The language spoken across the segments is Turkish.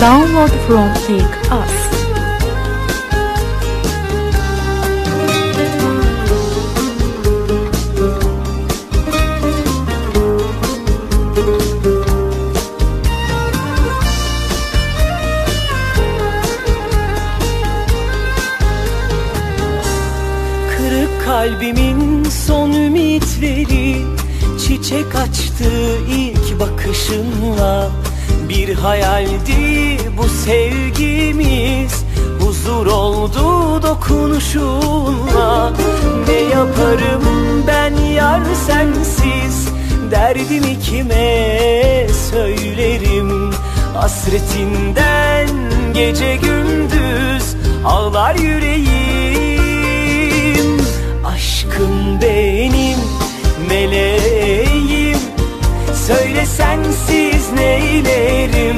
Download from Take Us. Kırık kalbimin son ümitleri. Çiçek açtı ilk bakışınla Bir hayaldi bu sevgimiz. Huzur oldu dokunuşunla Ne yaparım ben yar sensiz? Derdimi kime söylerim. Hasretinden gece gündüz Ağlar yüreğim Söyle sensiz neylerim?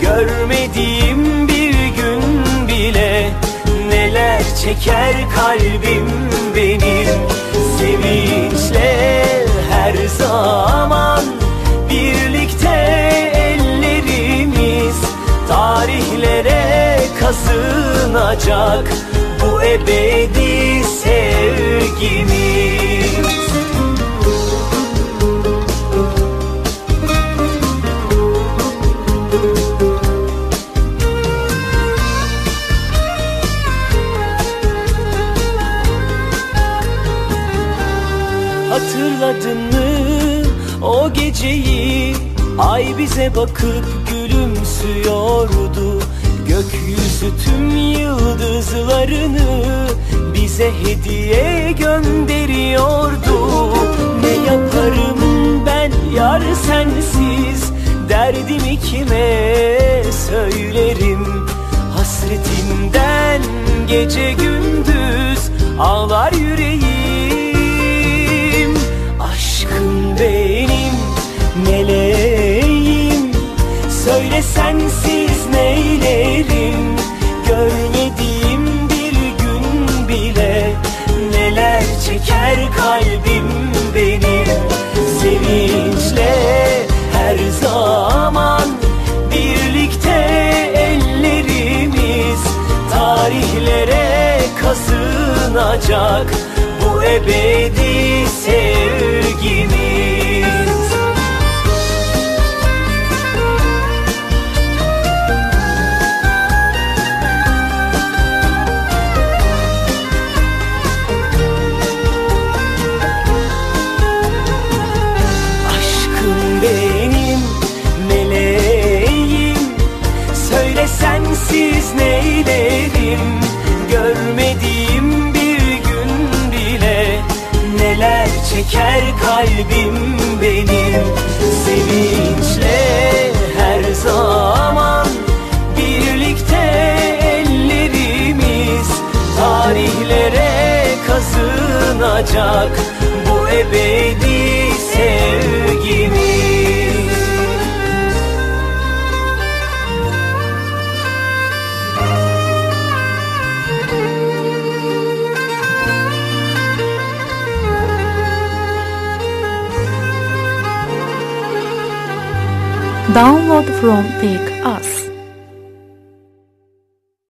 Görmediğim bir gün bile Neler çeker kalbim benim? Sevinçle her zaman Birlikte ellerimiz Tarihlere kazınacak Bu ebedi sevgimiz Hatırladın mı? O geceyi Ay bize bakıp gülümsüyordu. Gökyüzü tüm yıldızlarını Bize hediye gönderiyordu. Ne yaparım ben yar sensiz? Derdimi kime söylerim? Hasretinden gece gündüz Ağlar sensiz neylerim? Görmediğim bir gün bile Neler çeker kalbim benim? Sevinçle her zaman Birlikte ellerimiz Tarihlere kazınacak Bu ebedi sevgimiz çeker kalbim benim. Sevinçle her zaman Birlikte ellerimiz Tarihlere kazınacak Download from Take Us.